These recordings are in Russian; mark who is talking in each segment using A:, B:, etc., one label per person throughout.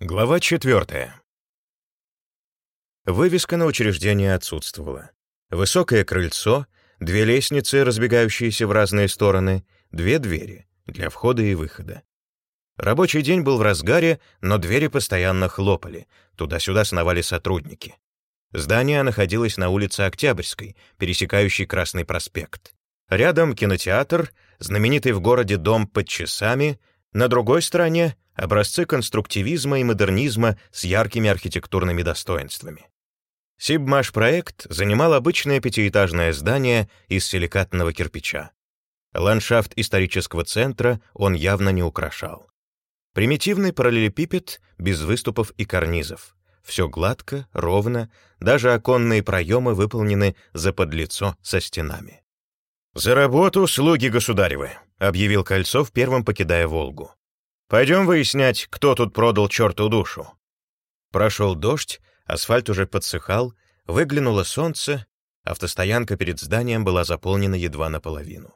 A: Глава четвертая. Вывеска на учреждение отсутствовала. Высокое крыльцо, две лестницы, разбегающиеся в разные стороны, две двери для входа и выхода. Рабочий день был в разгаре, но двери постоянно хлопали, туда-сюда сновали сотрудники. Здание находилось на улице Октябрьской, пересекающей Красный проспект. Рядом кинотеатр, знаменитый в городе дом под часами, на другой стороне образцы конструктивизма и модернизма с яркими архитектурными достоинствами. Сибмаш-проект занимал обычное пятиэтажное здание из силикатного кирпича. Ландшафт исторического центра он явно не украшал. Примитивный параллелепипед без выступов и карнизов. Все гладко, ровно, даже оконные проемы выполнены за подлицо со стенами. «За работу, слуги государевы», — объявил Кольцов, первым покидая «Волгу». Пойдем выяснять, кто тут продал черту душу». Прошел дождь, асфальт уже подсыхал, выглянуло солнце, автостоянка перед зданием была заполнена едва наполовину.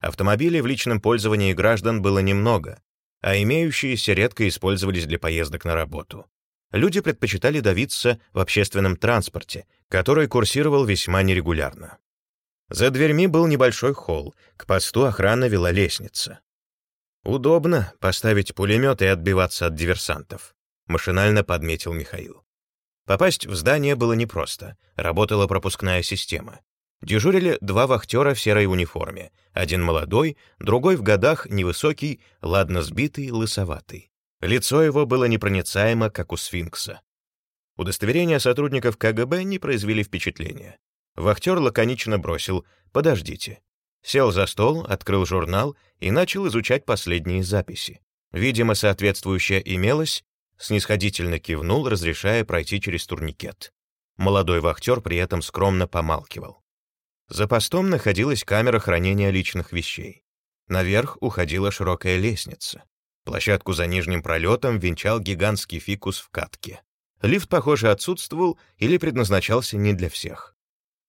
A: Автомобилей в личном пользовании граждан было немного, а имеющиеся редко использовались для поездок на работу. Люди предпочитали давиться в общественном транспорте, который курсировал весьма нерегулярно. За дверьми был небольшой холл, к посту охрана вела лестница. «Удобно поставить пулемет и отбиваться от диверсантов», — машинально подметил Михаил. Попасть в здание было непросто, работала пропускная система. Дежурили два вахтера в серой униформе, один молодой, другой в годах, невысокий, ладно сбитый, лысоватый. Лицо его было непроницаемо, как у сфинкса. Удостоверения сотрудников КГБ не произвели впечатления. Вахтер лаконично бросил «Подождите». Сел за стол, открыл журнал и начал изучать последние записи. Видимо, соответствующее имелось, снисходительно кивнул, разрешая пройти через турникет. Молодой вахтер при этом скромно помалкивал. За постом находилась камера хранения личных вещей. Наверх уходила широкая лестница. Площадку за нижним пролетом венчал гигантский фикус в катке. Лифт, похоже, отсутствовал или предназначался не для всех.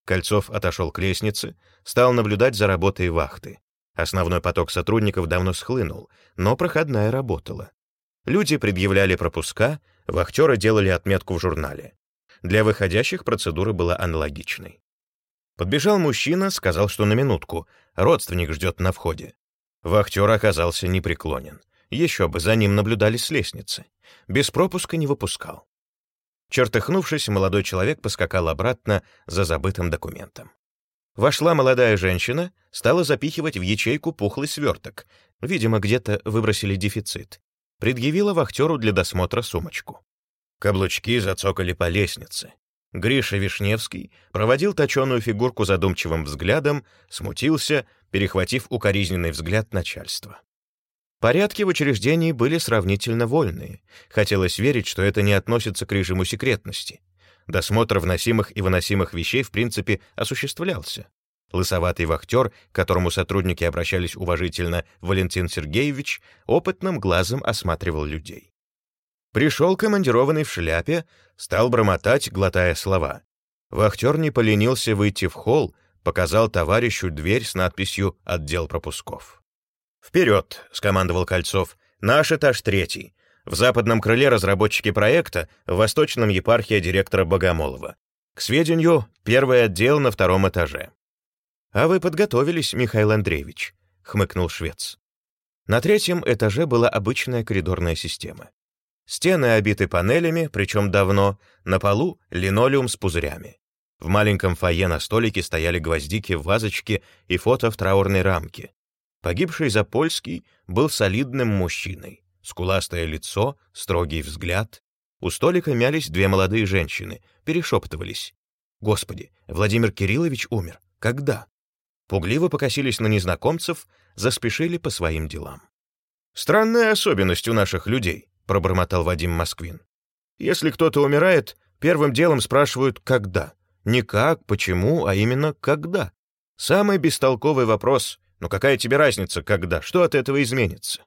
A: Кольцов отошел к лестнице, стал наблюдать за работой вахты. Основной поток сотрудников давно схлынул, но проходная работала. Люди предъявляли пропуска, вахтеры делали отметку в журнале. Для выходящих процедура была аналогичной. Подбежал мужчина, сказал, что на минутку, родственник ждет на входе. Вахтер оказался непреклонен. Еще бы, за ним наблюдали с лестницы. Без пропуска не выпускал. Чертыхнувшись, молодой человек поскакал обратно за забытым документом. Вошла молодая женщина, стала запихивать в ячейку пухлый сверток. Видимо, где-то выбросили дефицит. Предъявила вахтеру для досмотра сумочку. Каблучки зацокали по лестнице. Гриша Вишневский проводил точеную фигурку задумчивым взглядом, смутился, перехватив укоризненный взгляд начальства. Порядки в учреждении были сравнительно вольные. Хотелось верить, что это не относится к режиму секретности. Досмотр вносимых и выносимых вещей в принципе осуществлялся. Лысоватый вахтер, к которому сотрудники обращались уважительно, Валентин Сергеевич, опытным глазом осматривал людей. Пришел командированный в шляпе, стал бормотать, глотая слова. Вахтер не поленился выйти в холл, показал товарищу дверь с надписью «Отдел пропусков». «Вперед!» — скомандовал Кольцов. «Наш этаж третий. В западном крыле разработчики проекта, в восточном епархия директора Богомолова. К сведению, первый отдел на втором этаже». «А вы подготовились, Михаил Андреевич», — хмыкнул швец. На третьем этаже была обычная коридорная система. Стены обиты панелями, причем давно, на полу — линолеум с пузырями. В маленьком фойе на столике стояли гвоздики в вазочке и фото в траурной рамке. Погибший Запольский был солидным мужчиной. Скуластое лицо, строгий взгляд. У столика мялись две молодые женщины, перешептывались. «Господи, Владимир Кириллович умер. Когда?» Пугливо покосились на незнакомцев, заспешили по своим делам. «Странная особенность у наших людей», — пробормотал Вадим Москвин. «Если кто-то умирает, первым делом спрашивают «когда?». Не как, почему, а именно «когда?». Самый бестолковый вопрос но какая тебе разница, когда? Что от этого изменится?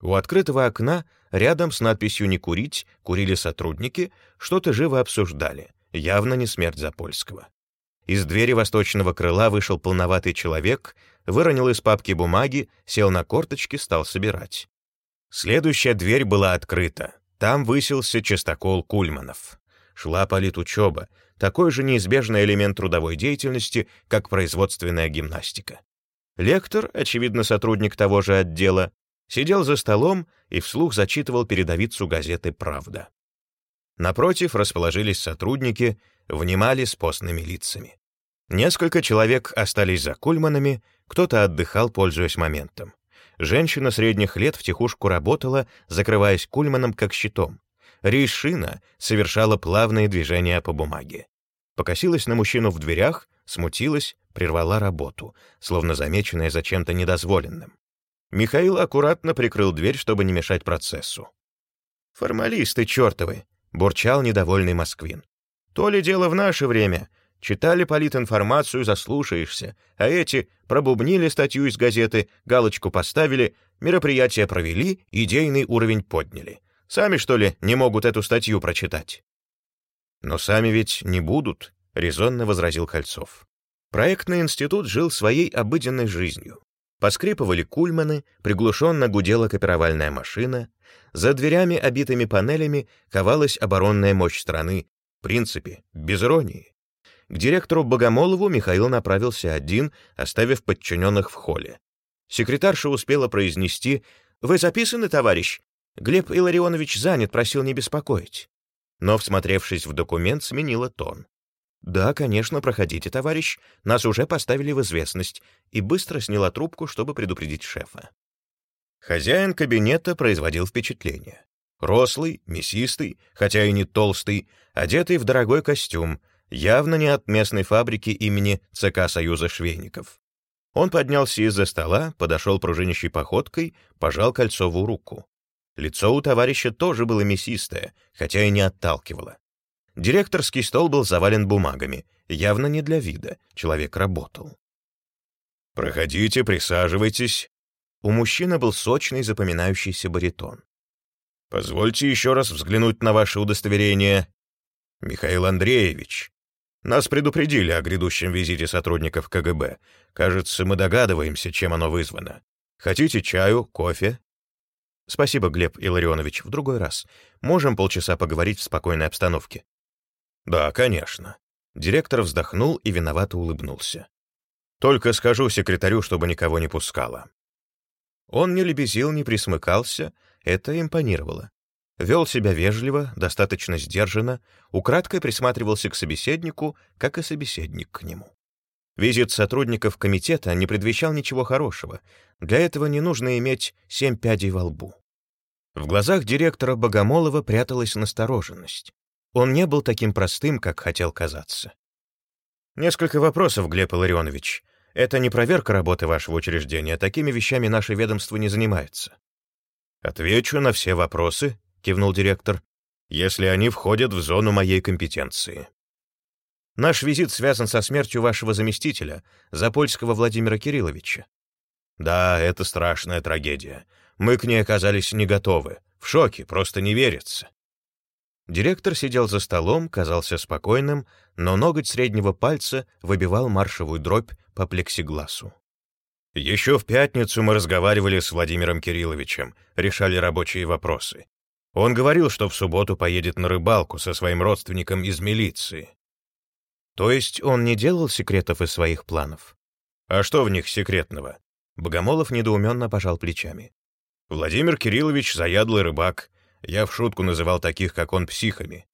A: У открытого окна, рядом с надписью «Не курить», курили сотрудники, что-то живо обсуждали, явно не смерть Запольского. Из двери восточного крыла вышел полноватый человек, выронил из папки бумаги, сел на корточки, стал собирать. Следующая дверь была открыта. Там высился частокол Кульманов. Шла политучеба, такой же неизбежный элемент трудовой деятельности, как производственная гимнастика. Лектор, очевидно, сотрудник того же отдела, сидел за столом и вслух зачитывал передовицу газеты «Правда». Напротив расположились сотрудники, внимали с постными лицами. Несколько человек остались за кульманами, кто-то отдыхал, пользуясь моментом. Женщина средних лет втихушку работала, закрываясь кульманом как щитом. Рейшина совершала плавные движения по бумаге. Покосилась на мужчину в дверях, смутилась, прервала работу, словно замеченная за чем-то недозволенным. Михаил аккуратно прикрыл дверь, чтобы не мешать процессу. «Формалисты чертовы!» — бурчал недовольный Москвин. «То ли дело в наше время. Читали политинформацию, заслушаешься, а эти пробубнили статью из газеты, галочку поставили, мероприятие провели, идейный уровень подняли. Сами, что ли, не могут эту статью прочитать?» «Но сами ведь не будут», — резонно возразил Кольцов. Проектный институт жил своей обыденной жизнью. Поскрипывали кульманы, приглушенно гудела копировальная машина, за дверями, обитыми панелями, ковалась оборонная мощь страны, в принципе, без иронии. К директору Богомолову Михаил направился один, оставив подчиненных в холле. Секретарша успела произнести «Вы записаны, товарищ? Глеб Илларионович занят, просил не беспокоить». Но, всмотревшись в документ, сменила тон. «Да, конечно, проходите, товарищ, нас уже поставили в известность», и быстро сняла трубку, чтобы предупредить шефа. Хозяин кабинета производил впечатление. Рослый, мясистый, хотя и не толстый, одетый в дорогой костюм, явно не от местной фабрики имени ЦК Союза швейников. Он поднялся из-за стола, подошел пружинищей походкой, пожал Кольцову руку. Лицо у товарища тоже было мясистое, хотя и не отталкивало. Директорский стол был завален бумагами, явно не для вида, человек работал. «Проходите, присаживайтесь». У мужчины был сочный запоминающийся баритон. «Позвольте еще раз взглянуть на ваше удостоверение. Михаил Андреевич, нас предупредили о грядущем визите сотрудников КГБ. Кажется, мы догадываемся, чем оно вызвано. Хотите чаю, кофе?» «Спасибо, Глеб Илларионович, в другой раз. Можем полчаса поговорить в спокойной обстановке?» «Да, конечно». Директор вздохнул и виновато улыбнулся. «Только скажу секретарю, чтобы никого не пускала». Он не лебезил, не присмыкался, это импонировало. Вел себя вежливо, достаточно сдержанно, украдкой присматривался к собеседнику, как и собеседник к нему. Визит сотрудников комитета не предвещал ничего хорошего. Для этого не нужно иметь семь пядей во лбу. В глазах директора Богомолова пряталась настороженность. Он не был таким простым, как хотел казаться. Несколько вопросов, Глеб Илларионович. Это не проверка работы вашего учреждения, такими вещами наше ведомство не занимается. Отвечу на все вопросы, кивнул директор, если они входят в зону моей компетенции. Наш визит связан со смертью вашего заместителя, Запольского Владимира Кирилловича. Да, это страшная трагедия. Мы к ней оказались не готовы. В шоке, просто не верится. Директор сидел за столом, казался спокойным, но ноготь среднего пальца выбивал маршевую дробь по плексигласу. Еще в пятницу мы разговаривали с Владимиром Кирилловичем, решали рабочие вопросы. Он говорил, что в субботу поедет на рыбалку со своим родственником из милиции. То есть он не делал секретов из своих планов? А что в них секретного? Богомолов недоуменно пожал плечами. Владимир Кириллович — заядлый рыбак, я в шутку называл таких, как он, психами.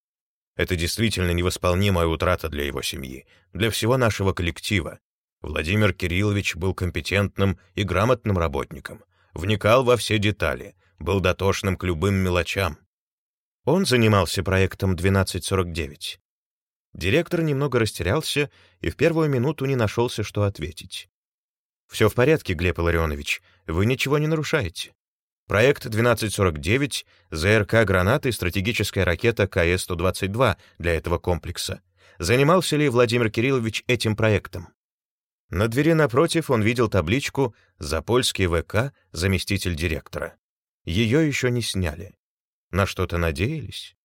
A: Это действительно невосполнимая утрата для его семьи, для всего нашего коллектива. Владимир Кириллович был компетентным и грамотным работником, вникал во все детали, был дотошным к любым мелочам. Он занимался проектом 1249. Директор немного растерялся и в первую минуту не нашелся, что ответить. «Все в порядке, Глеб Илларионович, вы ничего не нарушаете. Проект 1249, ЗРК «Гранаты» и стратегическая ракета КС-122 для этого комплекса. Занимался ли Владимир Кириллович этим проектом? На двери напротив он видел табличку «Запольский ВК, заместитель директора». Ее еще не сняли. На что-то надеялись?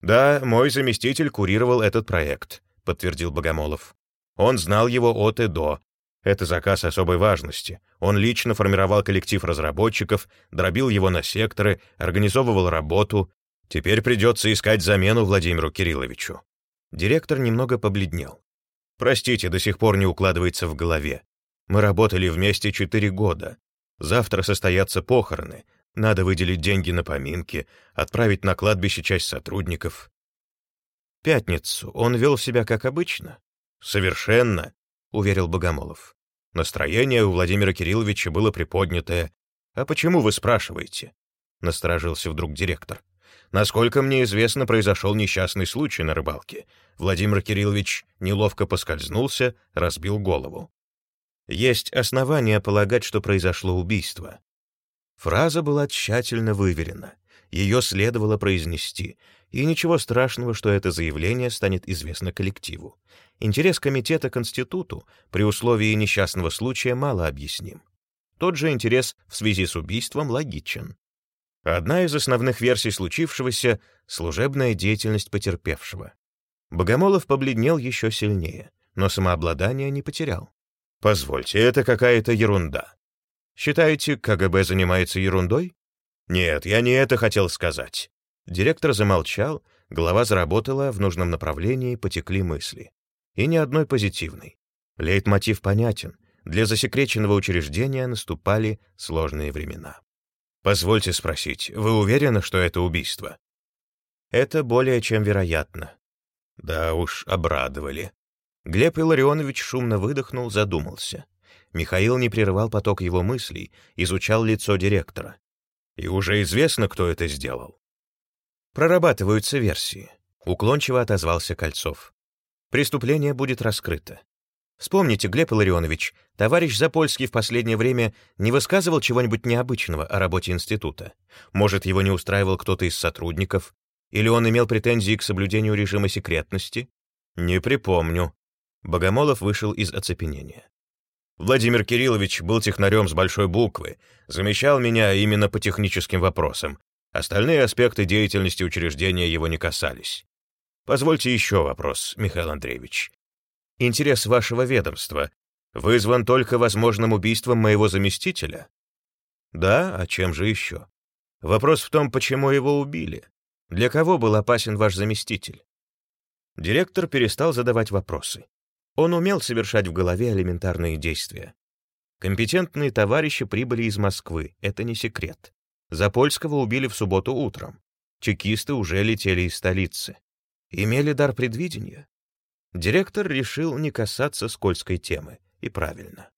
A: «Да, мой заместитель курировал этот проект», — подтвердил Богомолов. «Он знал его от и до, это заказ особой важности. Он лично формировал коллектив разработчиков, дробил его на секторы, организовывал работу. Теперь придется искать замену Владимиру Кирилловичу. Директор немного побледнел. Простите, до сих пор не укладывается в голове. Мы работали вместе четыре года. Завтра состоятся похороны. Надо выделить деньги на поминки, отправить на кладбище часть сотрудников. Пятницу он вел себя как обычно. Совершенно, уверил Богомолов. Настроение у Владимира Кирилловича было приподнятое. А почему вы спрашиваете? Насторожился вдруг директор. Насколько мне известно, произошел несчастный случай на рыбалке. Владимир Кириллович неловко поскользнулся, разбил голову. Есть основания полагать, что произошло убийство. Фраза была тщательно выверена. Ее следовало произнести, и ничего страшного, что это заявление станет известно коллективу. Интерес комитета к институту при условии несчастного случая мало объясним. Тот же интерес в связи с убийством логичен. Одна из основных версий случившегося — служебная деятельность потерпевшего. Богомолов побледнел еще сильнее, но самообладание не потерял. «Позвольте, это какая-то ерунда. Считаете, КГБ занимается ерундой?» «Нет, я не это хотел сказать». Директор замолчал, голова заработала, в нужном направлении потекли мысли. И ни одной позитивной. Лейтмотив понятен. Для засекреченного учреждения наступали сложные времена. Позвольте спросить, вы уверены, что это убийство? Это более чем вероятно. Да уж, обрадовали. Глеб Илларионович шумно выдохнул, задумался. Михаил не прерывал поток его мыслей, изучал лицо директора. И уже известно, кто это сделал. Прорабатываются версии. Уклончиво отозвался Кольцов. Преступление будет раскрыто. Вспомните, Глеб Илларионович, товарищ Запольский в последнее время не высказывал чего-нибудь необычного о работе института. Может, его не устраивал кто-то из сотрудников? Или он имел претензии к соблюдению режима секретности? Не припомню. Богомолов вышел из оцепенения. Владимир Кириллович был технарем с большой буквы, замещал меня именно по техническим вопросам. Остальные аспекты деятельности учреждения его не касались. Позвольте еще вопрос, Михаил Андреевич. Интерес вашего ведомства вызван только возможным убийством моего заместителя? Да, а чем же еще? Вопрос в том, почему его убили. Для кого был опасен ваш заместитель? Директор перестал задавать вопросы. Он умел совершать в голове элементарные действия. Компетентные товарищи прибыли из Москвы, это не секрет. Запольского убили в субботу утром. Чекисты уже летели из столицы. Имели дар предвидения. Директор решил не касаться скользкой темы, и правильно.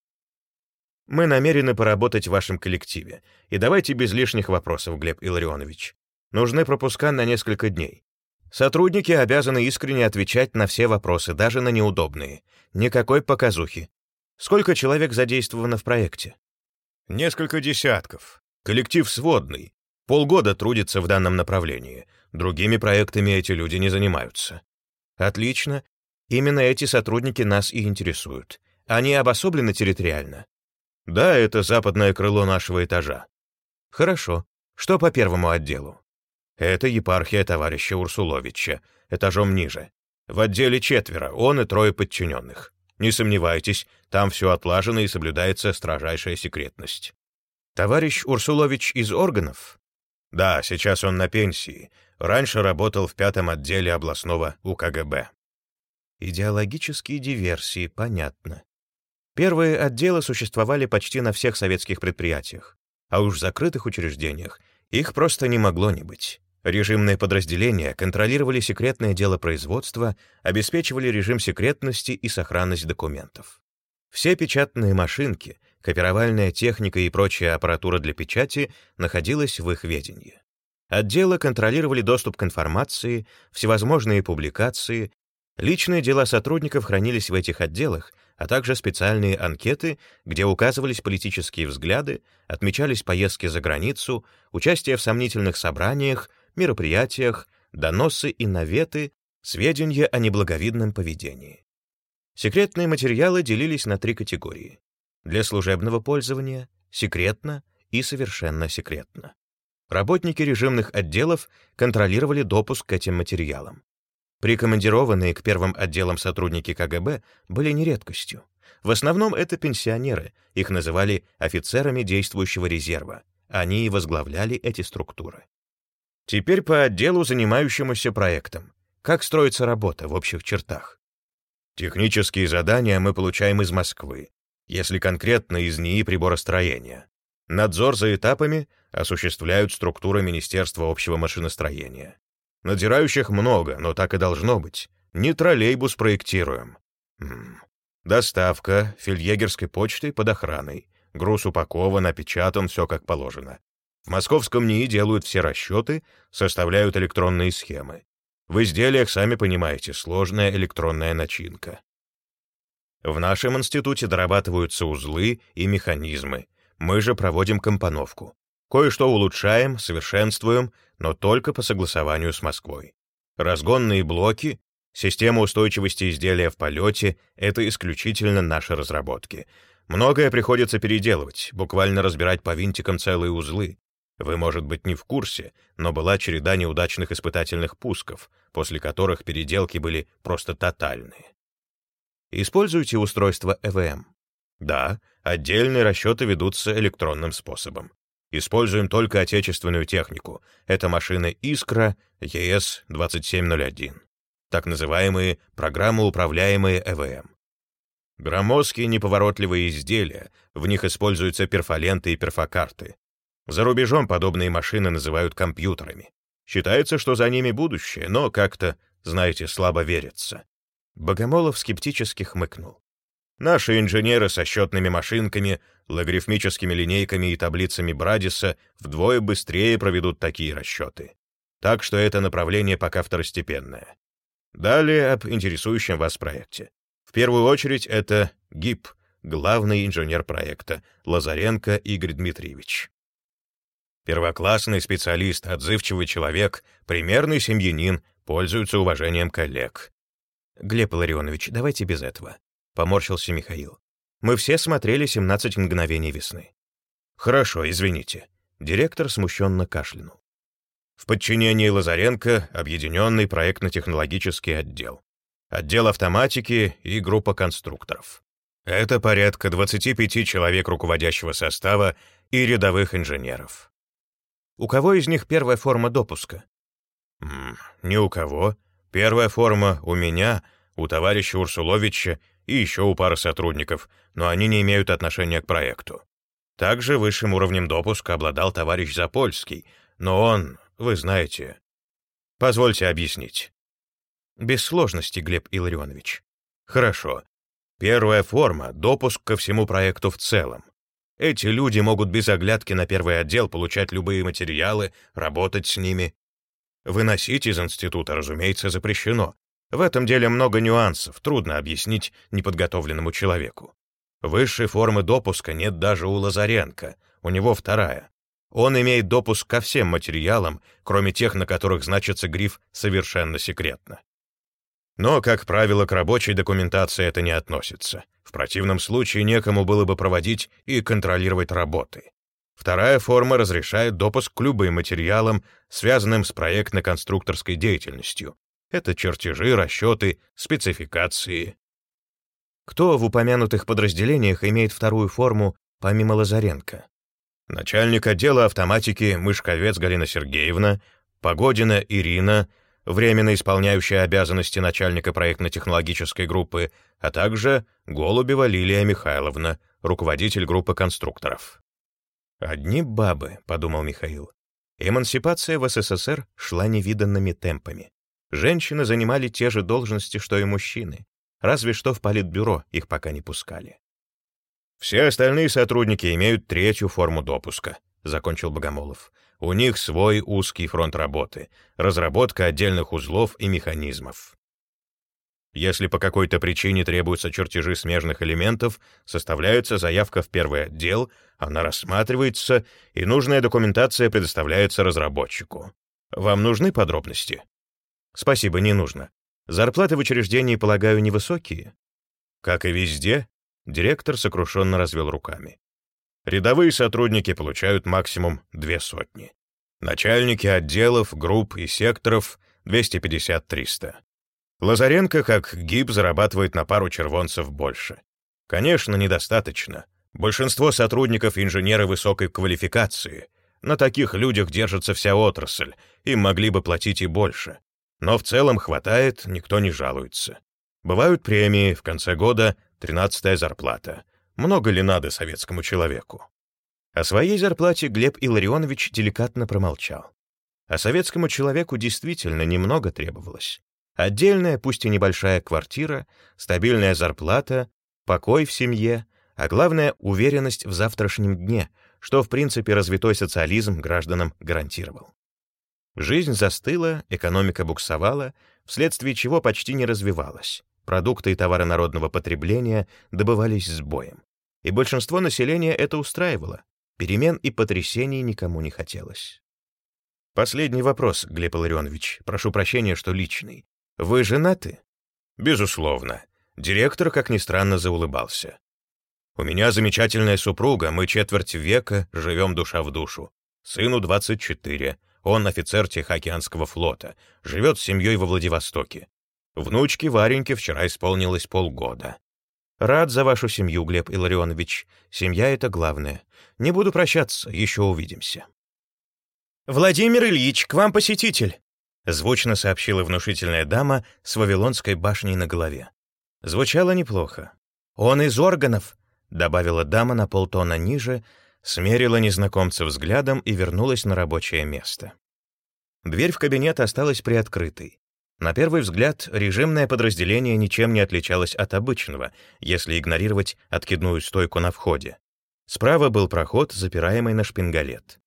A: Мы намерены поработать в вашем коллективе, и давайте без лишних вопросов, Глеб Илларионович. Нужны пропуска на несколько дней. Сотрудники обязаны искренне отвечать на все вопросы, даже на неудобные. Никакой показухи. Сколько человек задействовано в проекте? Несколько десятков. Коллектив сводный. Полгода трудится в данном направлении. Другими проектами эти люди не занимаются. Отлично. Именно эти сотрудники нас и интересуют. Они обособлены территориально? Да, это западное крыло нашего этажа. Хорошо. Что по первому отделу? Это епархия товарища Урсуловича, этажом ниже. В отделе четверо, он и трое подчиненных. Не сомневайтесь, там все отлажено и соблюдается строжайшая секретность. Товарищ Урсулович из органов? Да, сейчас он на пенсии. Раньше работал в пятом отделе областного УКГБ. Идеологические диверсии, понятно. Первые отделы существовали почти на всех советских предприятиях, а уж в закрытых учреждениях их просто не могло не быть. Режимные подразделения контролировали секретное дело производства, обеспечивали режим секретности и сохранность документов. Все печатные машинки, копировальная техника и прочая аппаратура для печати находилась в их ведении. Отделы контролировали доступ к информации, всевозможные публикации, Личные дела сотрудников хранились в этих отделах, а также специальные анкеты, где указывались политические взгляды, отмечались поездки за границу, участие в сомнительных собраниях, мероприятиях, доносы и наветы, сведения о неблаговидном поведении. Секретные материалы делились на три категории. Для служебного пользования, секретно и совершенно секретно. Работники режимных отделов контролировали допуск к этим материалам. Прикомандированные к первым отделам сотрудники КГБ были не редкостью. В основном это пенсионеры, их называли офицерами действующего резерва. Они и возглавляли эти структуры. Теперь по отделу, занимающемуся проектом. Как строится работа в общих чертах? Технические задания мы получаем из Москвы, если конкретно из НИИ приборостроения. Надзор за этапами осуществляют структуры Министерства общего машиностроения. Надзирающих много, но так и должно быть. Не троллейбус проектируем. -м. Доставка фельдъегерской почты под охраной. Груз упакован, опечатан, все как положено. В московском НИИ делают все расчеты, составляют электронные схемы. В изделиях, сами понимаете, сложная электронная начинка. В нашем институте дорабатываются узлы и механизмы. Мы же проводим компоновку. Кое-что улучшаем, совершенствуем, но только по согласованию с Москвой. Разгонные блоки, система устойчивости изделия в полете — это исключительно наши разработки. Многое приходится переделывать, буквально разбирать по винтикам целые узлы. Вы, может быть, не в курсе, но была череда неудачных испытательных пусков, после которых переделки были просто тотальные. Используйте устройство ЭВМ. Да, отдельные расчеты ведутся электронным способом. Используем только отечественную технику. Это машины «Искра» ЕС-2701. Так называемые программоуправляемые ЭВМ. Громоздкие неповоротливые изделия, в них используются перфоленты и перфокарты. За рубежом подобные машины называют компьютерами. Считается, что за ними будущее, но как-то, знаете, слабо верится. Богомолов скептически хмыкнул. Наши инженеры со счетными машинками, логарифмическими линейками и таблицами Брадиса вдвое быстрее проведут такие расчеты. Так что это направление пока второстепенное. Далее об интересующем вас проекте. В первую очередь это ГИП, главный инженер проекта, Лазаренко Игорь Дмитриевич. Первоклассный специалист, отзывчивый человек, примерный семьянин, пользуется уважением коллег. «Глеб Ларионович, давайте без этого», — поморщился Михаил. «Мы все смотрели «17 мгновений весны». «Хорошо, извините». Директор смущенно кашлянул. В подчинении Лазаренко объединенный проектно-технологический отдел. Отдел автоматики и группа конструкторов. Это порядка 25 человек руководящего состава и рядовых инженеров. У кого из них первая форма допуска? М ни у кого. Первая форма у меня, у товарища Урсуловича и еще у пары сотрудников, но они не имеют отношения к проекту. Также высшим уровнем допуска обладал товарищ Запольский, но он, вы знаете... Позвольте объяснить. Без сложности, Глеб Илларионович. Хорошо. Первая форма — допуск ко всему проекту в целом. Эти люди могут без оглядки на первый отдел получать любые материалы, работать с ними. Выносить из института, разумеется, запрещено. В этом деле много нюансов, трудно объяснить неподготовленному человеку. Высшей формы допуска нет даже у Лазаренко, у него вторая. Он имеет допуск ко всем материалам, кроме тех, на которых значится гриф «совершенно секретно». Но, как правило, к рабочей документации это не относится. В противном случае некому было бы проводить и контролировать работы. Вторая форма разрешает допуск к любым материалам, связанным с проектно-конструкторской деятельностью. Это чертежи, расчеты, спецификации. Кто в упомянутых подразделениях имеет вторую форму, помимо Лазаренко? Начальник отдела автоматики Мышковец Галина Сергеевна, Погодина Ирина — временно исполняющая обязанности начальника проектно-технологической группы, а также Голубева Лилия Михайловна, руководитель группы конструкторов. «Одни бабы», — подумал Михаил. Эмансипация в СССР шла невиданными темпами. Женщины занимали те же должности, что и мужчины, разве что в политбюро их пока не пускали. «Все остальные сотрудники имеют третью форму допуска», — закончил Богомолов. У них свой узкий фронт работы, разработка отдельных узлов и механизмов. Если по какой-то причине требуются чертежи смежных элементов, составляется заявка в первый отдел, она рассматривается, и нужная документация предоставляется разработчику. Вам нужны подробности? Спасибо, не нужно. Зарплаты в учреждении, полагаю, невысокие? Как и везде, директор сокрушенно развел руками. Рядовые сотрудники получают максимум две сотни. Начальники отделов, групп и секторов — 250-300. Лазаренко, как ГИБ, зарабатывает на пару червонцев больше. Конечно, недостаточно. Большинство сотрудников — инженеры высокой квалификации, На таких людях держится вся отрасль, им могли бы платить и больше. Но в целом хватает, никто не жалуется. Бывают премии, в конце года тринадцатая зарплата. Много ли надо советскому человеку? О своей зарплате Глеб Илларионович деликатно промолчал. А советскому человеку действительно немного требовалось. Отдельная, пусть и небольшая квартира, стабильная зарплата, покой в семье, а главное — уверенность в завтрашнем дне, что, в принципе, развитой социализм гражданам гарантировал. Жизнь застыла, экономика буксовала, вследствие чего почти не развивалась. Продукты и товары народного потребления добывались с боем. И большинство населения это устраивало. Перемен и потрясений никому не хотелось. Последний вопрос, Глеб Илларионович. Прошу прощения, что личный. Вы женаты? Безусловно. Директор, как ни странно, заулыбался. У меня замечательная супруга, мы четверть века живем душа в душу. Сыну 24, он офицер Тихоокеанского флота, живет с семьей во Владивостоке. Внучке Вареньке вчера исполнилось полгода. Рад за вашу семью, Глеб Илларионович. Семья — это главное. Не буду прощаться, еще увидимся. «Владимир Ильич, к вам посетитель!» Звучно сообщила внушительная дама с Вавилонской башней на голове. Звучало неплохо. «Он из органов», — добавила дама на полтона ниже, смерила незнакомца взглядом и вернулась на рабочее место. Дверь в кабинет осталась приоткрытой. На первый взгляд, режимное подразделение ничем не отличалось от обычного, если игнорировать откидную стойку на входе. Справа был проход, запираемый на шпингалет.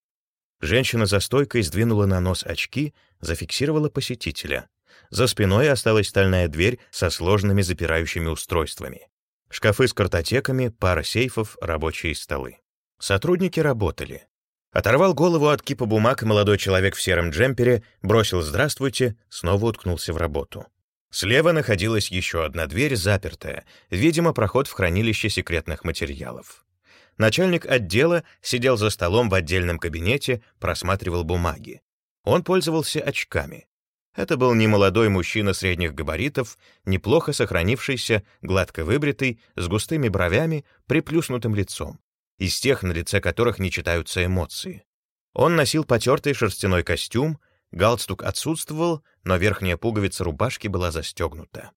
A: Женщина за стойкой сдвинула на нос очки, зафиксировала посетителя. За спиной осталась стальная дверь со сложными запирающими устройствами. Шкафы с картотеками, пара сейфов, рабочие столы. Сотрудники работали. Оторвал голову от кипа бумаг молодой человек в сером джемпере, бросил «здравствуйте», снова уткнулся в работу. Слева находилась еще одна дверь, запертая, видимо, проход в хранилище секретных материалов. Начальник отдела сидел за столом в отдельном кабинете, просматривал бумаги. Он пользовался очками. Это был немолодой мужчина средних габаритов, неплохо сохранившийся, гладко выбритый, с густыми бровями, приплюснутым лицом, из тех, на лице которых не читаются эмоции. Он носил потертый шерстяной костюм, галстук отсутствовал, но верхняя пуговица рубашки была застегнута.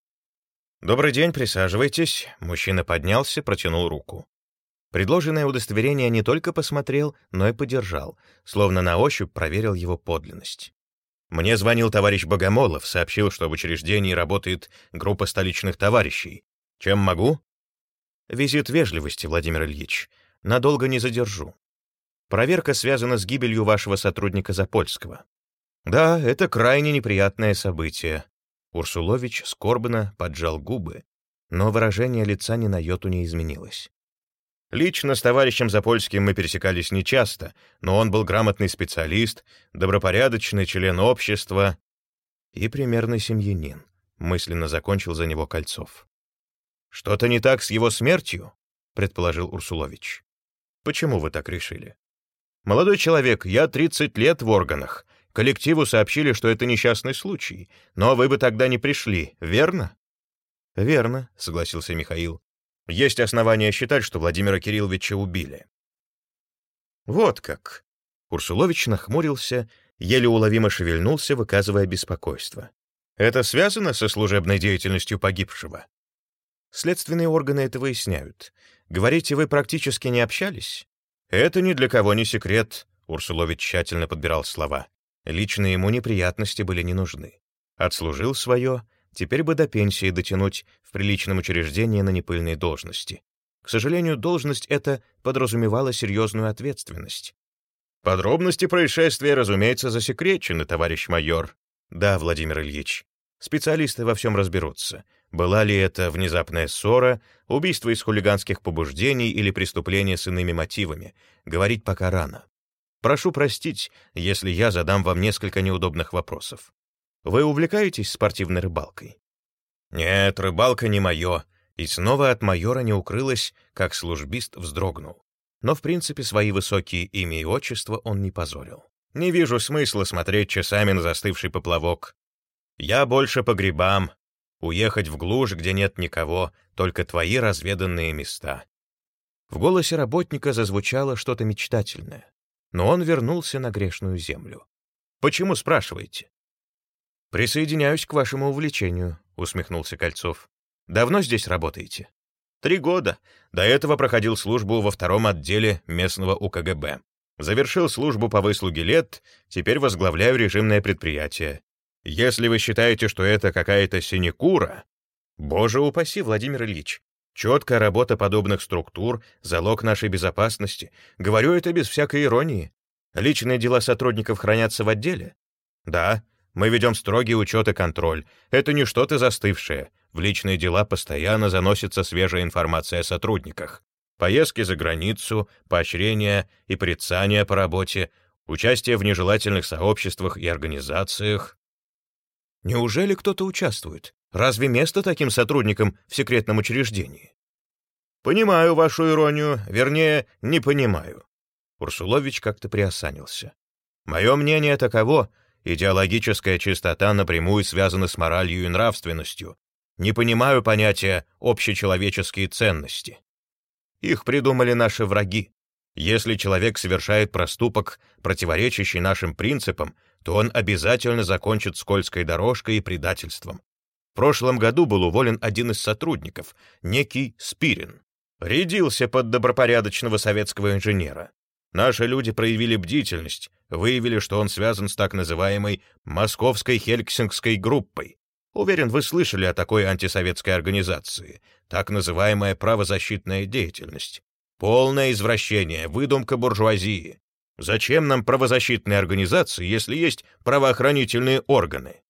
A: «Добрый день, присаживайтесь». Мужчина поднялся, протянул руку. Предложенное удостоверение не только посмотрел, но и подержал, словно на ощупь проверил его подлинность. Мне звонил товарищ Богомолов, сообщил, что в учреждении работает группа столичных товарищей. Чем могу? Визит вежливости, Владимир Ильич. Надолго не задержу. Проверка связана с гибелью вашего сотрудника Запольского. Да, это крайне неприятное событие. Урсулович скорбно поджал губы, но выражение лица ни на йоту не изменилось. Лично с товарищем Запольским мы пересекались нечасто, но он был грамотный специалист, добропорядочный член общества и примерный семьянин, мысленно закончил за него Кольцов. «Что-то не так с его смертью?» — предположил Урсулович. «Почему вы так решили?» «Молодой человек, я 30 лет в органах. Коллективу сообщили, что это несчастный случай, но вы бы тогда не пришли, верно?» «Верно», — согласился Михаил. Есть основания считать, что Владимира Кирилловича убили. Вот как. Урсулович нахмурился, еле уловимо шевельнулся, выказывая беспокойство. Это связано со служебной деятельностью погибшего? Следственные органы это выясняют. Говорите, вы практически не общались? Это ни для кого не секрет, Урсулович тщательно подбирал слова. Личные ему неприятности были не нужны. Отслужил свое, Теперь бы до пенсии дотянуть в приличном учреждении на непыльной должности. К сожалению, должность эта подразумевала серьезную ответственность. Подробности происшествия, разумеется, засекречены, товарищ майор. Да, Владимир Ильич. Специалисты во всем разберутся. Была ли это внезапная ссора, убийство из хулиганских побуждений или преступление с иными мотивами. Говорить пока рано. Прошу простить, если я задам вам несколько неудобных вопросов. Вы увлекаетесь спортивной рыбалкой? Нет, рыбалка не мое. И снова от майора не укрылось, как службист вздрогнул. Но, в принципе, свои высокие имя и отчество он не позорил. Не вижу смысла смотреть часами на застывший поплавок. Я больше по грибам. Уехать в глушь, где нет никого, только твои разведанные места. В голосе работника зазвучало что-то мечтательное. но он вернулся на грешную землю. Почему, спрашиваете? «Присоединяюсь к вашему увлечению», — усмехнулся Кольцов. «Давно здесь работаете?» «Три года. До этого проходил службу во втором отделе местного УКГБ. Завершил службу по выслуге лет, теперь возглавляю режимное предприятие. Если вы считаете, что это какая-то синекура... Боже упаси, Владимир Ильич. Четкая работа подобных структур — залог нашей безопасности. Говорю это без всякой иронии. Личные дела сотрудников хранятся в отделе? Да, мы ведем строгий учет и контроль. Это не что-то застывшее. В личные дела постоянно заносится свежая информация о сотрудниках. Поездки за границу, поощрения и порицания по работе, участие в нежелательных сообществах и организациях. Неужели кто-то участвует? Разве место таким сотрудникам в секретном учреждении? Понимаю вашу иронию, вернее, не понимаю. Урсулович как-то приосанился. Мое мнение таково, идеологическая чистота напрямую связана с моралью и нравственностью. Не понимаю понятия «общечеловеческие ценности». Их придумали наши враги. Если человек совершает проступок, противоречащий нашим принципам, то он обязательно закончит скользкой дорожкой и предательством. В прошлом году был уволен один из сотрудников, некий Спирин. Рядился под добропорядочного советского инженера. Наши люди проявили бдительность, выявили, что он связан с так называемой «Московской Хельсингской группой». Уверен, вы слышали о такой антисоветской организации, так называемая правозащитная деятельность. Полное извращение, выдумка буржуазии. Зачем нам правозащитные организации, если есть правоохранительные органы?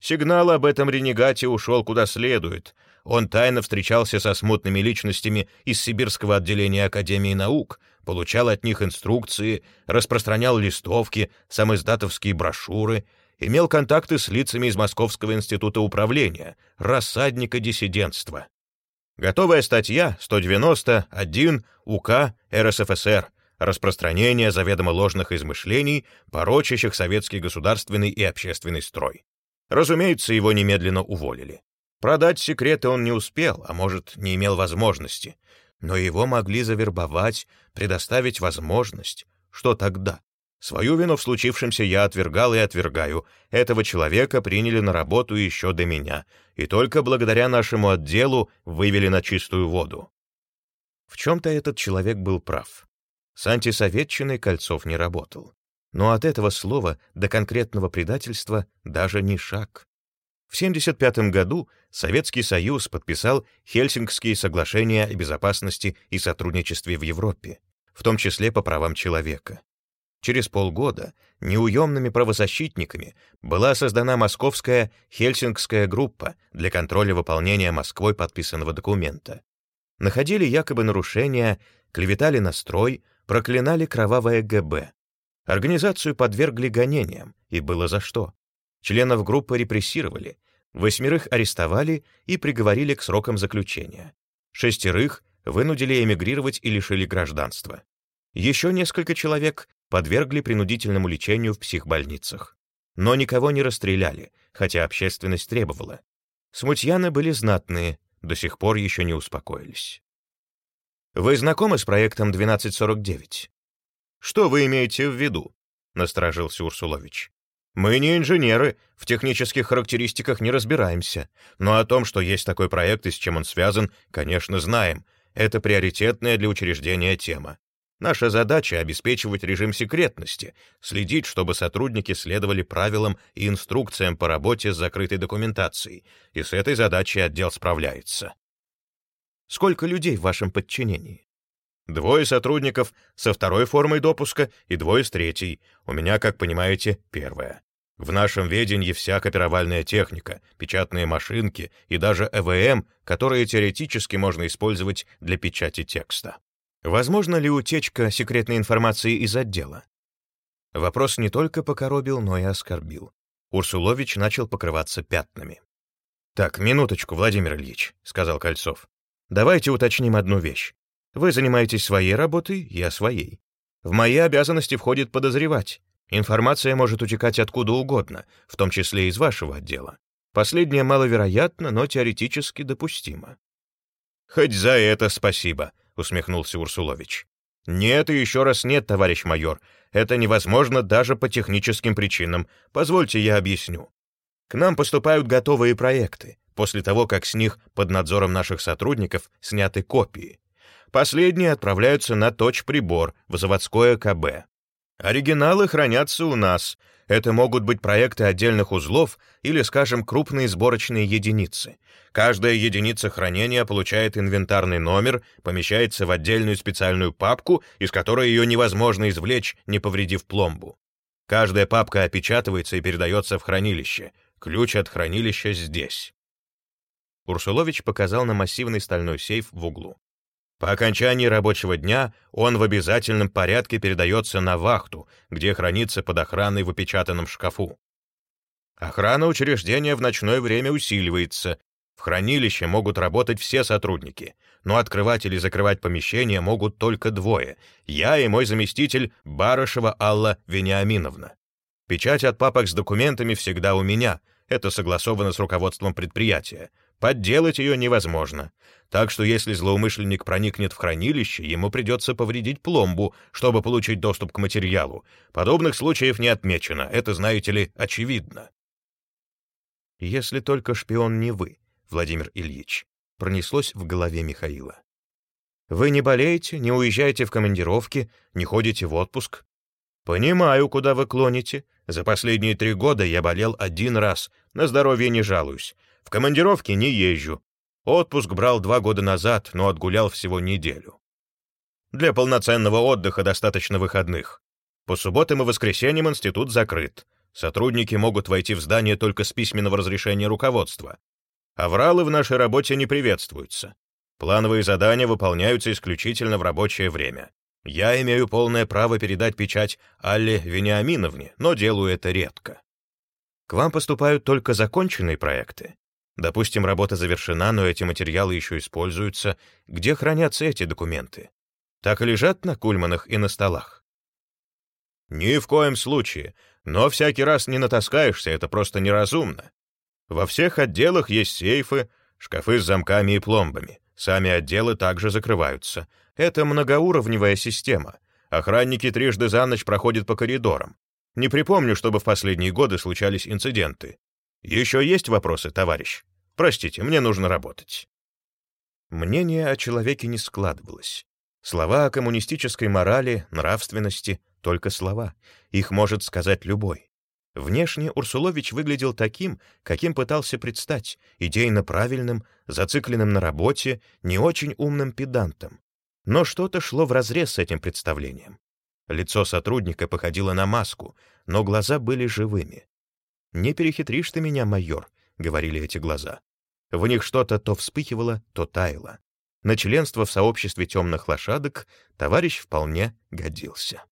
A: Сигнал об этом ренегате ушел куда следует. Он тайно встречался со смутными личностями из Сибирского отделения Академии наук, получал от них инструкции, распространял листовки, самоиздатовские брошюры, имел контакты с лицами из Московского института управления, рассадника диссидентства. Готовая статья 191 УК РСФСР «Распространение заведомо ложных измышлений, порочащих советский государственный и общественный строй». Разумеется, его немедленно уволили. Продать секреты он не успел, а может, не имел возможности но его могли завербовать, предоставить возможность. Что тогда? Свою вину в случившемся я отвергал и отвергаю. Этого человека приняли на работу еще до меня, и только благодаря нашему отделу вывели на чистую воду. В чем-то этот человек был прав. С антисоветчиной Кольцов не работал. Но от этого слова до конкретного предательства даже не шаг. В 1975 году Советский Союз подписал Хельсингские соглашения о безопасности и сотрудничестве в Европе, в том числе по правам человека. Через полгода неуемными правозащитниками была создана Московская Хельсингская группа для контроля выполнения Москвой подписанного документа. Находили якобы нарушения, клеветали на строй, проклинали кровавое ГБ. Организацию подвергли гонениям, и было за что. Членов группы репрессировали, восьмерых арестовали и приговорили к срокам заключения. Шестерых вынудили эмигрировать и лишили гражданства. Еще несколько человек подвергли принудительному лечению в психбольницах. Но никого не расстреляли, хотя общественность требовала. Смутьяны были знатные, до сих пор еще не успокоились. Вы знакомы с проектом 1249? Что вы имеете в виду? насторожился Урсулович. Мы не инженеры, в технических характеристиках не разбираемся, но о том, что есть такой проект и с чем он связан, конечно, знаем. Это приоритетная для учреждения тема. Наша задача — обеспечивать режим секретности, следить, чтобы сотрудники следовали правилам и инструкциям по работе с закрытой документацией, и с этой задачей отдел справляется. Сколько людей в вашем подчинении? Двое сотрудников со второй формой допуска и двое с третьей. У меня, как понимаете, первая. В нашем ведении вся копировальная техника, печатные машинки и даже ЭВМ, которые теоретически можно использовать для печати текста. Возможно ли утечка секретной информации из отдела? Вопрос не только покоробил, но и оскорбил. Урсулович начал покрываться пятнами. «Так, минуточку, Владимир Ильич», — сказал Кольцов. «Давайте уточним одну вещь. Вы занимаетесь своей работой, я своей. В мои обязанности входит подозревать. Информация может утекать откуда угодно, в том числе из вашего отдела. Последнее маловероятно, но теоретически допустимо. «Хоть за это спасибо», — усмехнулся Урсулович. «Нет и еще раз нет, товарищ майор. Это невозможно даже по техническим причинам. Позвольте, я объясню. К нам поступают готовые проекты, после того, как с них под надзором наших сотрудников сняты копии. Последние отправляются на точь-прибор в заводское КБ. Оригиналы хранятся у нас. Это могут быть проекты отдельных узлов или, скажем, крупные сборочные единицы. Каждая единица хранения получает инвентарный номер, помещается в отдельную специальную папку, из которой ее невозможно извлечь, не повредив пломбу. Каждая папка опечатывается и передается в хранилище. Ключ от хранилища здесь. Урсулович показал на массивный стальной сейф в углу. По окончании рабочего дня он в обязательном порядке передается на вахту, где хранится под охраной в опечатанном шкафу. Охрана учреждения в ночное время усиливается. В хранилище могут работать все сотрудники, но открывать или закрывать помещение могут только двое — я и мой заместитель Барышева Алла Вениаминовна. Печать от папок с документами всегда у меня. Это согласовано с руководством предприятия. Подделать ее невозможно. Так что если злоумышленник проникнет в хранилище, ему придется повредить пломбу, чтобы получить доступ к материалу. Подобных случаев не отмечено. Это, знаете ли, очевидно. Если только шпион не вы, Владимир Ильич, пронеслось в голове Михаила. Вы не болеете, не уезжаете в командировки, не ходите в отпуск? Понимаю, куда вы клоните. За последние три года я болел один раз, на здоровье не жалуюсь. В командировке не езжу. Отпуск брал два года назад, но отгулял всего неделю. Для полноценного отдыха достаточно выходных. По субботам и воскресеньям институт закрыт. Сотрудники могут войти в здание только с письменного разрешения руководства. Авралы в нашей работе не приветствуются. Плановые задания выполняются исключительно в рабочее время. Я имею полное право передать печать Алле Вениаминовне, но делаю это редко. К вам поступают только законченные проекты. Допустим, работа завершена, но эти материалы еще используются. Где хранятся эти документы? Так и лежат на кульманах и на столах. Ни в коем случае. Но всякий раз не натаскаешься, это просто неразумно. Во всех отделах есть сейфы, шкафы с замками и пломбами. Сами отделы также закрываются. Это многоуровневая система. Охранники трижды за ночь проходят по коридорам. Не припомню, чтобы в последние годы случались инциденты. Еще есть вопросы, товарищ? Простите, мне нужно работать. Мнение о человеке не складывалось. Слова о коммунистической морали, нравственности — только слова. Их может сказать любой. Внешне Урсулович выглядел таким, каким пытался предстать, идейно правильным, зацикленным на работе, не очень умным педантом. Но что-то шло вразрез с этим представлением. Лицо сотрудника походило на маску, но глаза были живыми. «Не перехитришь ты меня, майор», — говорили эти глаза. В них что-то то вспыхивало, то таяло. На членство в сообществе темных лошадок товарищ вполне годился.